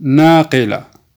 ناقلة.